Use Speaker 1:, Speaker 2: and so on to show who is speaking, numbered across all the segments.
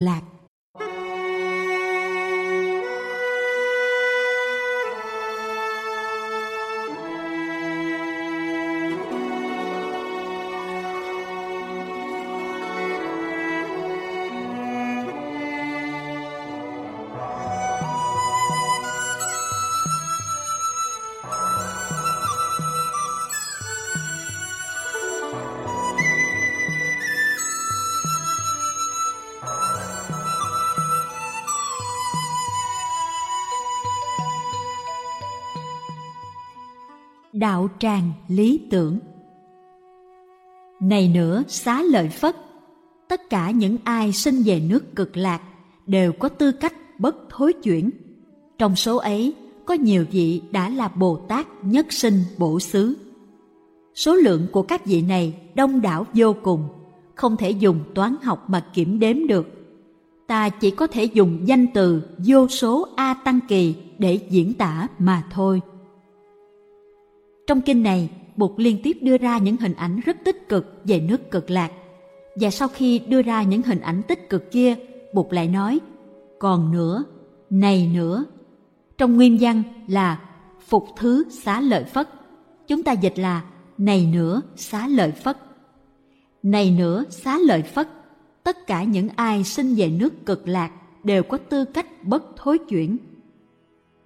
Speaker 1: lạc đạo tràng lý tưởng. Này nữa, xá lợi phất, tất cả những ai sinh về nước cực lạc đều có tư cách bất thối chuyển. Trong số ấy, có nhiều vị đã là bồ tát nhất sinh bổ xứ. Số lượng của các vị này đông đảo vô cùng, không thể dùng toán học mà kiểm đếm được. Ta chỉ có thể dùng danh từ vô số a tăng kỳ để diễn tả mà thôi trong kinh này, Bụt liên tiếp đưa ra những hình ảnh rất tích cực về nước cực lạc. Và sau khi đưa ra những hình ảnh tích cực kia, Bụt lại nói, còn nữa, này nữa. Trong nguyên văn là phục thứ xá lợi phất. Chúng ta dịch là này nữa xá lợi phất. Này nữa xá lợi phất, tất cả những ai sinh về nước cực lạc đều có tư cách bất thối chuyển.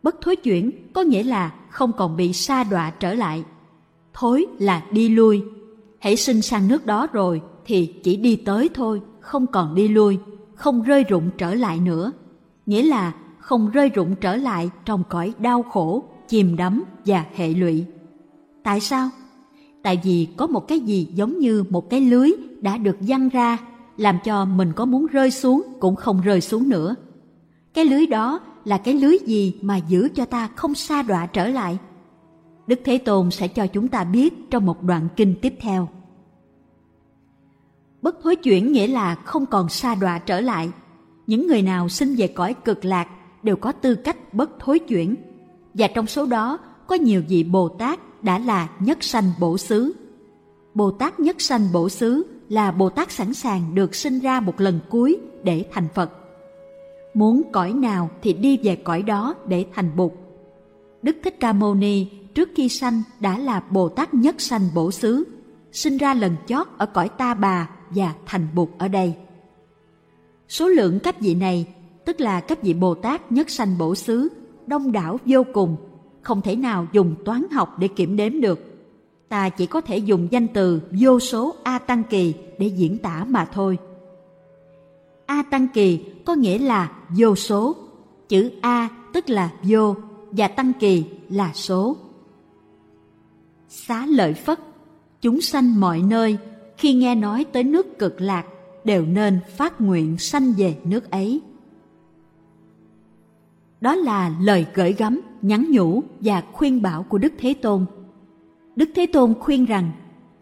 Speaker 1: Bất thối chuyển có nghĩa là không còn bị sa đọa trở lại. Thối là đi lui. Hãy sinh sang nước đó rồi thì chỉ đi tới thôi, không còn đi lui, không rơi rụng trở lại nữa. Nghĩa là không rơi rụng trở lại trong cõi đau khổ, chìm đắm và hệ lụy. Tại sao? Tại vì có một cái gì giống như một cái lưới đã được văng ra, làm cho mình có muốn rơi xuống cũng không rơi xuống nữa. Cái lưới đó là cái lưới gì mà giữ cho ta không xa đọa trở lại? Đức Thế Tôn sẽ cho chúng ta biết trong một đoạn kinh tiếp theo. Bất thối chuyển nghĩa là không còn xa đọa trở lại. Những người nào sinh về cõi cực lạc đều có tư cách bất thối chuyển. Và trong số đó, có nhiều vị Bồ Tát đã là nhất sanh bổ xứ. Bồ Tát nhất sanh bổ xứ là Bồ Tát sẵn sàng được sinh ra một lần cuối để thành Phật muốn cõi nào thì đi về cõi đó để thành bụt. Đức Thích Ca Mâu Ni trước khi sanh đã là Bồ Tát nhất sanh bổ xứ, sinh ra lần chót ở cõi ta bà và thành bụt ở đây. Số lượng các vị này, tức là các vị Bồ Tát nhất sanh bổ xứ, đông đảo vô cùng, không thể nào dùng toán học để kiểm đếm được. Ta chỉ có thể dùng danh từ vô số A Tăng Kỳ để diễn tả mà thôi. A Tăng Kỳ có nghĩa là vô số. Chữ A tức là vô và Tăng Kỳ là số. Xá lợi Phất, chúng sanh mọi nơi khi nghe nói tới nước cực lạc đều nên phát nguyện sanh về nước ấy. Đó là lời gửi gắm, nhắn nhủ và khuyên bảo của Đức Thế Tôn. Đức Thế Tôn khuyên rằng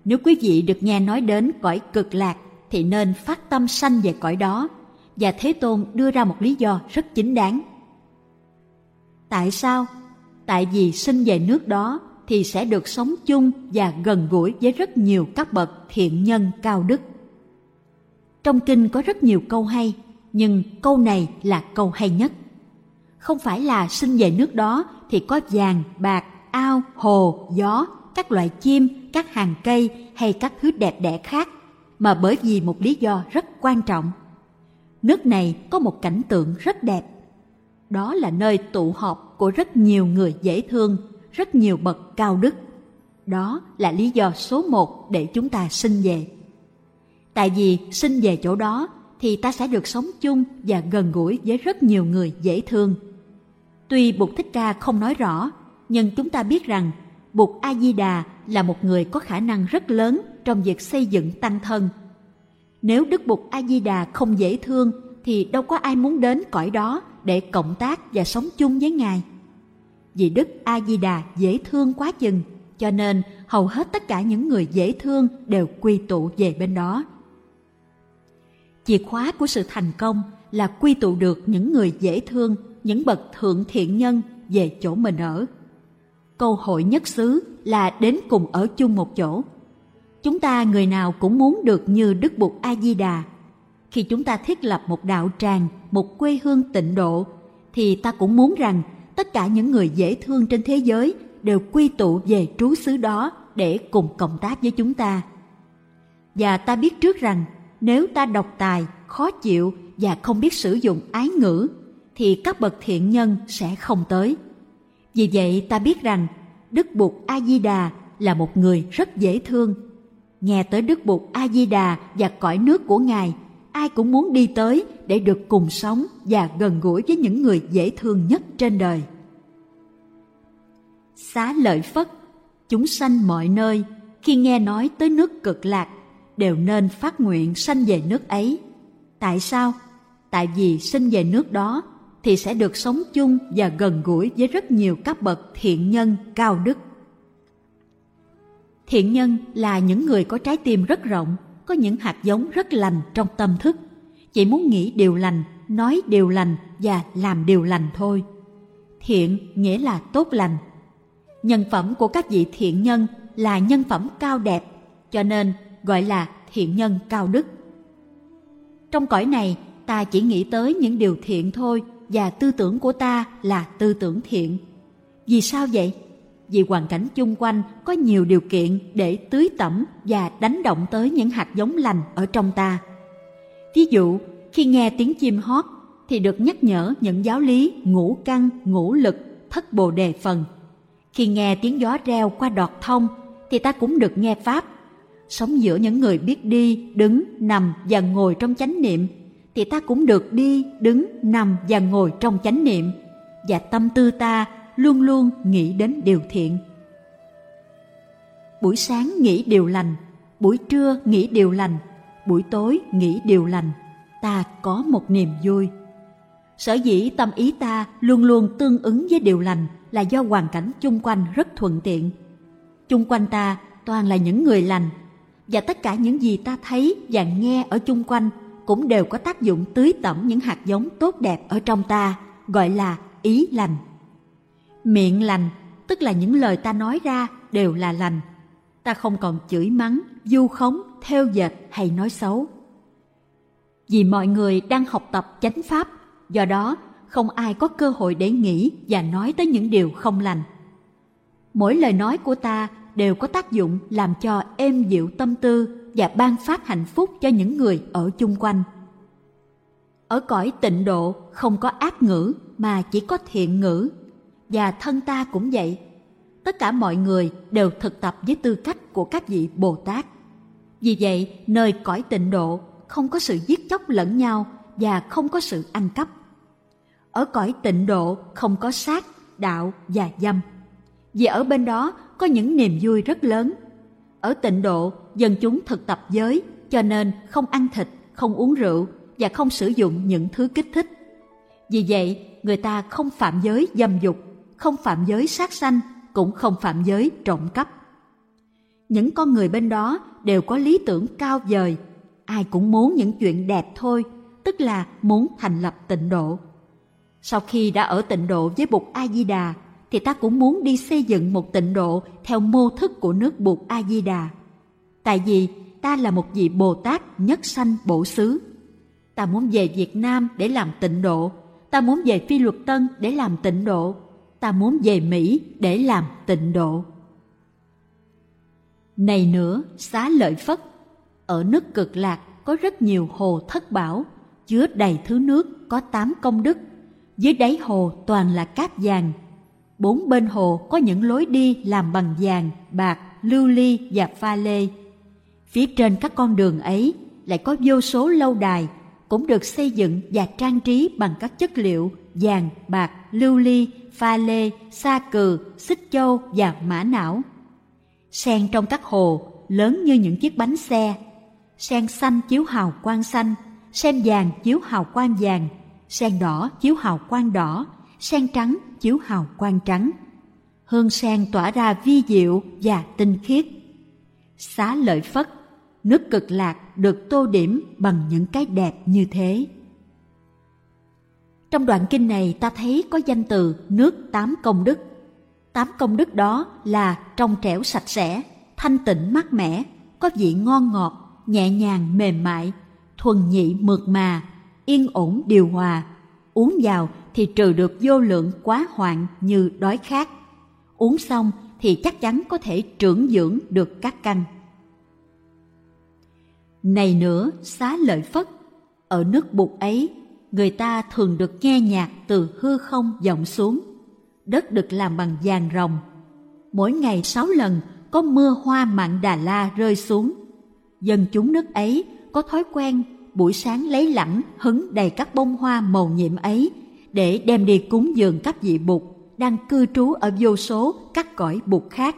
Speaker 1: nếu quý vị được nghe nói đến cõi cực lạc thì nên phát tâm sanh về cõi đó và Thế Tôn đưa ra một lý do rất chính đáng. Tại sao? Tại vì sinh về nước đó thì sẽ được sống chung và gần gũi với rất nhiều các bậc thiện nhân cao đức. Trong kinh có rất nhiều câu hay, nhưng câu này là câu hay nhất. Không phải là sinh về nước đó thì có vàng, bạc, ao, hồ, gió, các loại chim, các hàng cây hay các thứ đẹp đẽ khác, mà bởi vì một lý do rất quan trọng nước này có một cảnh tượng rất đẹp. Đó là nơi tụ họp của rất nhiều người dễ thương, rất nhiều bậc cao đức. Đó là lý do số một để chúng ta sinh về. Tại vì sinh về chỗ đó thì ta sẽ được sống chung và gần gũi với rất nhiều người dễ thương. Tuy Bụt Thích Ca không nói rõ, nhưng chúng ta biết rằng Bụt A Di Đà là một người có khả năng rất lớn trong việc xây dựng tăng thân nếu Đức Bụt A Di Đà không dễ thương thì đâu có ai muốn đến cõi đó để cộng tác và sống chung với Ngài. Vì Đức A Di Đà dễ thương quá chừng, cho nên hầu hết tất cả những người dễ thương đều quy tụ về bên đó. Chìa khóa của sự thành công là quy tụ được những người dễ thương, những bậc thượng thiện nhân về chỗ mình ở. Câu hội nhất xứ là đến cùng ở chung một chỗ Chúng ta người nào cũng muốn được như Đức Bụt A Di Đà. khi chúng ta thiết lập một đạo tràng, một quê hương tịnh độ, thì ta cũng muốn rằng tất cả những người dễ thương trên thế giới đều quy tụ về trú xứ đó để cùng cộng tác với chúng ta. Và ta biết trước rằng nếu ta độc tài, khó chịu và không biết sử dụng ái ngữ thì các bậc thiện nhân sẽ không tới. Vì vậy ta biết rằng Đức Bụt A Di Đà là một người rất dễ thương. Nghe tới Đức Bụt A Di Đà và cõi nước của Ngài, ai cũng muốn đi tới để được cùng sống và gần gũi với những người dễ thương nhất trên đời. Xá lợi Phất, chúng sanh mọi nơi khi nghe nói tới nước cực lạc đều nên phát nguyện sanh về nước ấy. Tại sao? Tại vì sinh về nước đó thì sẽ được sống chung và gần gũi với rất nhiều các bậc thiện nhân cao đức. Thiện nhân là những người có trái tim rất rộng, có những hạt giống rất lành trong tâm thức, chỉ muốn nghĩ điều lành, nói điều lành và làm điều lành thôi. Thiện nghĩa là tốt lành. Nhân phẩm của các vị thiện nhân là nhân phẩm cao đẹp, cho nên gọi là thiện nhân cao đức. Trong cõi này, ta chỉ nghĩ tới những điều thiện thôi và tư tưởng của ta là tư tưởng thiện. Vì sao vậy? Vì hoàn cảnh chung quanh có nhiều điều kiện để tưới tẩm và đánh động tới những hạt giống lành ở trong ta. Ví dụ, khi nghe tiếng chim hót thì được nhắc nhở những giáo lý ngũ căn, ngũ lực, thất bồ đề phần. Khi nghe tiếng gió reo qua đọt thông thì ta cũng được nghe Pháp. Sống giữa những người biết đi, đứng, nằm và ngồi trong chánh niệm thì ta cũng được đi, đứng, nằm và ngồi trong chánh niệm và tâm tư ta luôn luôn nghĩ đến điều thiện. Buổi sáng nghĩ điều lành, buổi trưa nghĩ điều lành, buổi tối nghĩ điều lành, ta có một niềm vui. Sở dĩ tâm ý ta luôn luôn tương ứng với điều lành là do hoàn cảnh chung quanh rất thuận tiện. Chung quanh ta toàn là những người lành và tất cả những gì ta thấy và nghe ở chung quanh cũng đều có tác dụng tưới tẩm những hạt giống tốt đẹp ở trong ta, gọi là ý lành. Miệng lành, tức là những lời ta nói ra đều là lành. Ta không còn chửi mắng, du khống, theo dệt hay nói xấu. Vì mọi người đang học tập chánh pháp, do đó không ai có cơ hội để nghĩ và nói tới những điều không lành. Mỗi lời nói của ta đều có tác dụng làm cho êm dịu tâm tư và ban phát hạnh phúc cho những người ở chung quanh. Ở cõi tịnh độ không có ác ngữ mà chỉ có thiện ngữ và thân ta cũng vậy. Tất cả mọi người đều thực tập với tư cách của các vị Bồ Tát. Vì vậy, nơi cõi tịnh độ không có sự giết chóc lẫn nhau và không có sự ăn cắp. Ở cõi tịnh độ không có sát, đạo và dâm. Vì ở bên đó có những niềm vui rất lớn. Ở tịnh độ, dân chúng thực tập giới, cho nên không ăn thịt, không uống rượu và không sử dụng những thứ kích thích. Vì vậy, người ta không phạm giới dâm dục, không phạm giới sát sanh, cũng không phạm giới trộm cắp. Những con người bên đó đều có lý tưởng cao vời, ai cũng muốn những chuyện đẹp thôi, tức là muốn thành lập tịnh độ. Sau khi đã ở tịnh độ với Bụt A Di Đà, thì ta cũng muốn đi xây dựng một tịnh độ theo mô thức của nước Bụt A Di Đà. Tại vì ta là một vị Bồ Tát nhất sanh bổ xứ. Ta muốn về Việt Nam để làm tịnh độ, ta muốn về Phi Luật Tân để làm tịnh độ, ta muốn về Mỹ để làm tịnh độ. Này nữa, xá lợi Phất, ở nước cực lạc có rất nhiều hồ thất bảo, chứa đầy thứ nước có tám công đức. Dưới đáy hồ toàn là cát vàng. Bốn bên hồ có những lối đi làm bằng vàng, bạc, lưu ly và pha lê. Phía trên các con đường ấy lại có vô số lâu đài cũng được xây dựng và trang trí bằng các chất liệu vàng, bạc, lưu ly, pha lê, sa cừ, xích châu và mã não. Sen trong các hồ lớn như những chiếc bánh xe. Sen xanh chiếu hào quang xanh, sen vàng chiếu hào quang vàng, sen đỏ chiếu hào quang đỏ, sen trắng chiếu hào quang trắng. Hương sen tỏa ra vi diệu và tinh khiết. Xá lợi Phất, nước cực lạc được tô điểm bằng những cái đẹp như thế. Trong đoạn kinh này ta thấy có danh từ nước tám công đức. Tám công đức đó là trong trẻo sạch sẽ, thanh tịnh mát mẻ, có vị ngon ngọt, nhẹ nhàng mềm mại, thuần nhị mượt mà, yên ổn điều hòa. Uống vào thì trừ được vô lượng quá hoạn như đói khát. Uống xong thì chắc chắn có thể trưởng dưỡng được các căn. Này nữa, xá lợi Phất, ở nước bụt ấy, người ta thường được nghe nhạc từ hư không vọng xuống. Đất được làm bằng vàng rồng. Mỗi ngày sáu lần có mưa hoa mạn Đà La rơi xuống. Dân chúng nước ấy có thói quen buổi sáng lấy lẳng hứng đầy các bông hoa màu nhiệm ấy để đem đi cúng dường các vị bụt đang cư trú ở vô số các cõi bụt khác.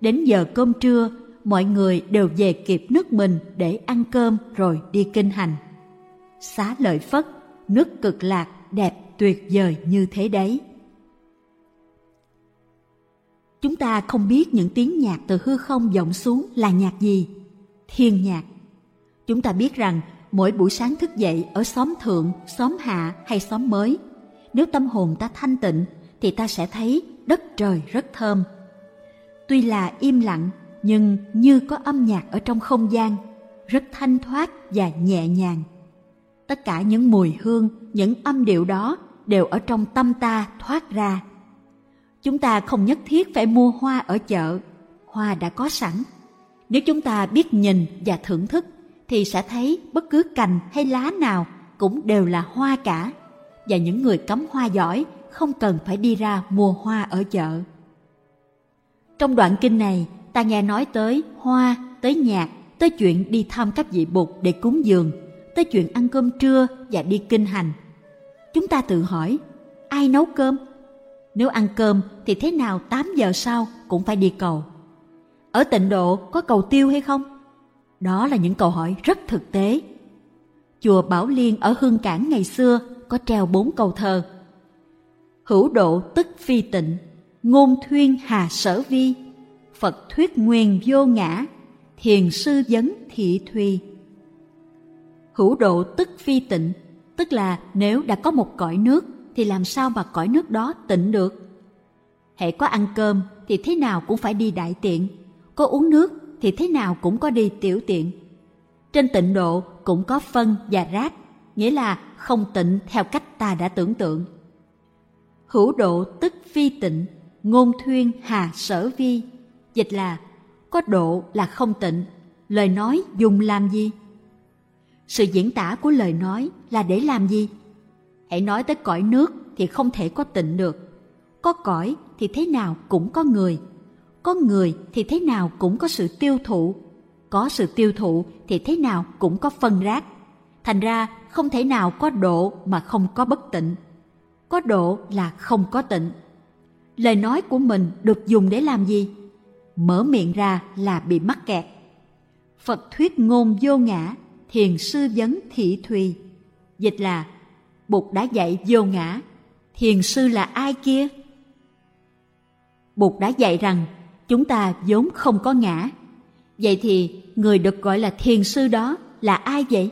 Speaker 1: Đến giờ cơm trưa, mọi người đều về kịp nước mình để ăn cơm rồi đi kinh hành. Xá lợi Phất, nước cực lạc đẹp tuyệt vời như thế đấy. Chúng ta không biết những tiếng nhạc từ hư không vọng xuống là nhạc gì. Thiên nhạc. Chúng ta biết rằng mỗi buổi sáng thức dậy ở xóm thượng, xóm hạ hay xóm mới, nếu tâm hồn ta thanh tịnh thì ta sẽ thấy đất trời rất thơm. Tuy là im lặng nhưng như có âm nhạc ở trong không gian, rất thanh thoát và nhẹ nhàng. Tất cả những mùi hương, những âm điệu đó đều ở trong tâm ta thoát ra. Chúng ta không nhất thiết phải mua hoa ở chợ, hoa đã có sẵn. Nếu chúng ta biết nhìn và thưởng thức thì sẽ thấy bất cứ cành hay lá nào cũng đều là hoa cả. Và những người cắm hoa giỏi không cần phải đi ra mua hoa ở chợ. Trong đoạn kinh này, ta nghe nói tới hoa, tới nhạc, tới chuyện đi thăm các vị bụt để cúng dường, tới chuyện ăn cơm trưa và đi kinh hành. Chúng ta tự hỏi, ai nấu cơm? Nếu ăn cơm thì thế nào 8 giờ sau cũng phải đi cầu. Ở tịnh độ có cầu tiêu hay không? Đó là những câu hỏi rất thực tế. Chùa Bảo Liên ở Hương Cảng ngày xưa có treo bốn câu thơ. Hữu độ tức phi tịnh, ngôn thuyên hà sở vi, Phật thuyết nguyên vô ngã, thiền sư vấn thị thùy. Hữu độ tức phi tịnh, tức là nếu đã có một cõi nước thì làm sao mà cõi nước đó tịnh được? Hệ có ăn cơm thì thế nào cũng phải đi đại tiện, có uống nước thì thế nào cũng có đi tiểu tiện. Trên tịnh độ cũng có phân và rác, nghĩa là không tịnh theo cách ta đã tưởng tượng. Hữu độ tức phi tịnh, ngôn thuyên hà sở vi, dịch là có độ là không tịnh, lời nói dùng làm gì? Sự diễn tả của lời nói là để làm gì? Hãy nói tới cõi nước thì không thể có tịnh được. Có cõi thì thế nào cũng có người. Có người thì thế nào cũng có sự tiêu thụ. Có sự tiêu thụ thì thế nào cũng có phân rác. Thành ra không thể nào có độ mà không có bất tịnh. Có độ là không có tịnh. Lời nói của mình được dùng để làm gì? Mở miệng ra là bị mắc kẹt. Phật thuyết ngôn vô ngã, thiền sư vấn thị thùy. Dịch là Bụt đã dạy vô ngã, thiền sư là ai kia? Bụt đã dạy rằng chúng ta vốn không có ngã. Vậy thì người được gọi là thiền sư đó là ai vậy?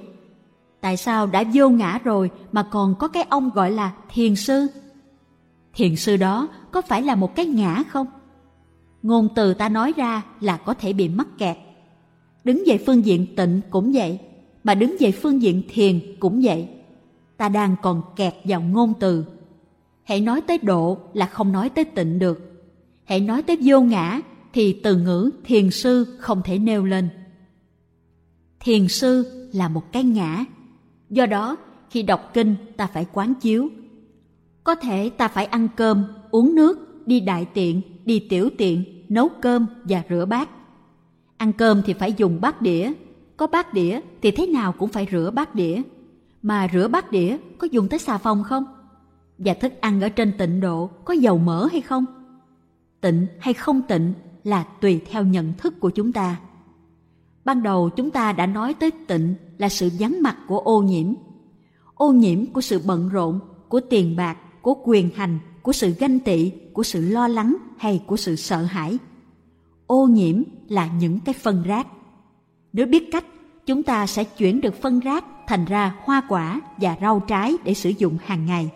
Speaker 1: Tại sao đã vô ngã rồi mà còn có cái ông gọi là thiền sư? Thiền sư đó có phải là một cái ngã không? Ngôn từ ta nói ra là có thể bị mắc kẹt. Đứng về phương diện tịnh cũng vậy, mà đứng về phương diện thiền cũng vậy ta đang còn kẹt vào ngôn từ. Hãy nói tới độ là không nói tới tịnh được. Hãy nói tới vô ngã thì từ ngữ thiền sư không thể nêu lên. Thiền sư là một cái ngã. Do đó, khi đọc kinh ta phải quán chiếu. Có thể ta phải ăn cơm, uống nước, đi đại tiện, đi tiểu tiện, nấu cơm và rửa bát. Ăn cơm thì phải dùng bát đĩa, có bát đĩa thì thế nào cũng phải rửa bát đĩa mà rửa bát đĩa có dùng tới xà phòng không? Và thức ăn ở trên tịnh độ có dầu mỡ hay không? Tịnh hay không tịnh là tùy theo nhận thức của chúng ta. Ban đầu chúng ta đã nói tới tịnh là sự vắng mặt của ô nhiễm. Ô nhiễm của sự bận rộn, của tiền bạc, của quyền hành, của sự ganh tị, của sự lo lắng hay của sự sợ hãi. Ô nhiễm là những cái phân rác. Nếu biết cách, chúng ta sẽ chuyển được phân rác thành ra hoa quả và rau trái để sử dụng hàng ngày.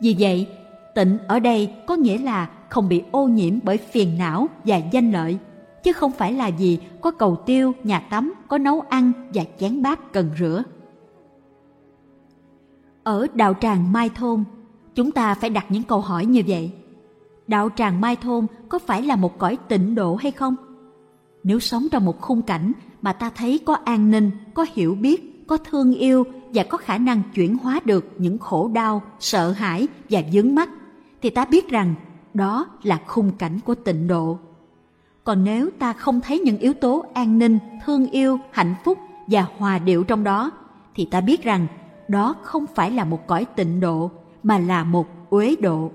Speaker 1: Vì vậy, tịnh ở đây có nghĩa là không bị ô nhiễm bởi phiền não và danh lợi, chứ không phải là gì có cầu tiêu, nhà tắm, có nấu ăn và chén bát cần rửa. Ở đạo tràng Mai Thôn, chúng ta phải đặt những câu hỏi như vậy. Đạo tràng Mai Thôn có phải là một cõi tịnh độ hay không? Nếu sống trong một khung cảnh mà ta thấy có an ninh, có hiểu biết, có thương yêu và có khả năng chuyển hóa được những khổ đau, sợ hãi và vướng mắt thì ta biết rằng đó là khung cảnh của tịnh độ. Còn nếu ta không thấy những yếu tố an ninh, thương yêu, hạnh phúc và hòa điệu trong đó, thì ta biết rằng đó không phải là một cõi tịnh độ mà là một uế độ.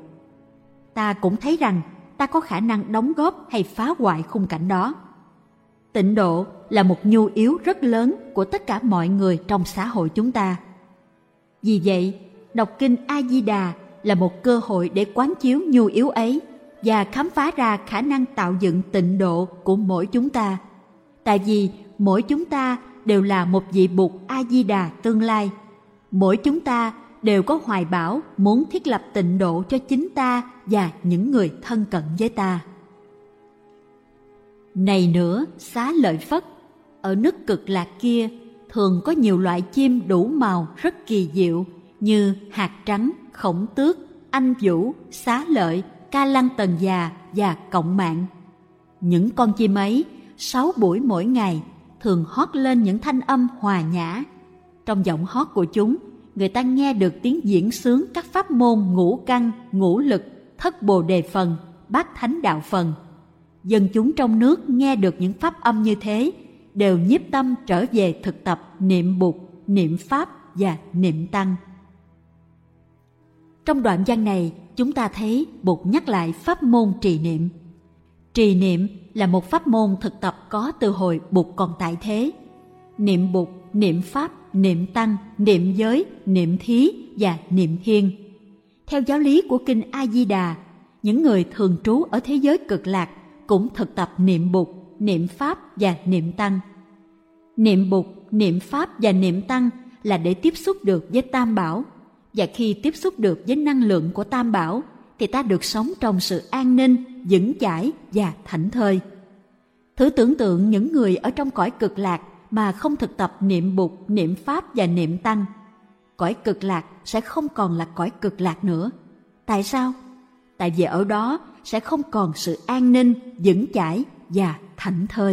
Speaker 1: Ta cũng thấy rằng ta có khả năng đóng góp hay phá hoại khung cảnh đó. Tịnh độ là một nhu yếu rất lớn của tất cả mọi người trong xã hội chúng ta. Vì vậy, đọc kinh A Di Đà là một cơ hội để quán chiếu nhu yếu ấy và khám phá ra khả năng tạo dựng tịnh độ của mỗi chúng ta. Tại vì mỗi chúng ta đều là một vị bụt A Di Đà tương lai. Mỗi chúng ta đều có hoài bão muốn thiết lập tịnh độ cho chính ta và những người thân cận với ta. Này nữa, xá lợi Phất, ở nước cực lạc kia thường có nhiều loại chim đủ màu rất kỳ diệu như hạt trắng, khổng tước, anh vũ, xá lợi, ca lăng tần già và cộng mạng. Những con chim ấy, sáu buổi mỗi ngày, thường hót lên những thanh âm hòa nhã. Trong giọng hót của chúng, người ta nghe được tiếng diễn sướng các pháp môn ngũ căn, ngũ lực, thất bồ đề phần, bát thánh đạo phần. Dân chúng trong nước nghe được những pháp âm như thế, đều nhiếp tâm trở về thực tập niệm bụt, niệm pháp và niệm tăng. Trong đoạn văn này, chúng ta thấy Bụt nhắc lại pháp môn trì niệm. Trì niệm là một pháp môn thực tập có từ hồi Bụt còn tại thế. Niệm Bụt, niệm Pháp, niệm Tăng, niệm giới, niệm thí và niệm thiên. Theo giáo lý của Kinh A-di-đà, những người thường trú ở thế giới cực lạc cũng thực tập niệm Bụt, niệm Pháp và niệm Tăng. Niệm Bụt, niệm Pháp và niệm Tăng là để tiếp xúc được với Tam Bảo và khi tiếp xúc được với năng lượng của Tam Bảo thì ta được sống trong sự an ninh, vững chãi và thảnh thơi. Thử tưởng tượng những người ở trong cõi cực lạc mà không thực tập niệm Bụt, niệm Pháp và niệm Tăng. Cõi cực lạc sẽ không còn là cõi cực lạc nữa. Tại sao? Tại vì ở đó sẽ không còn sự an ninh, vững chãi và thảnh thơi.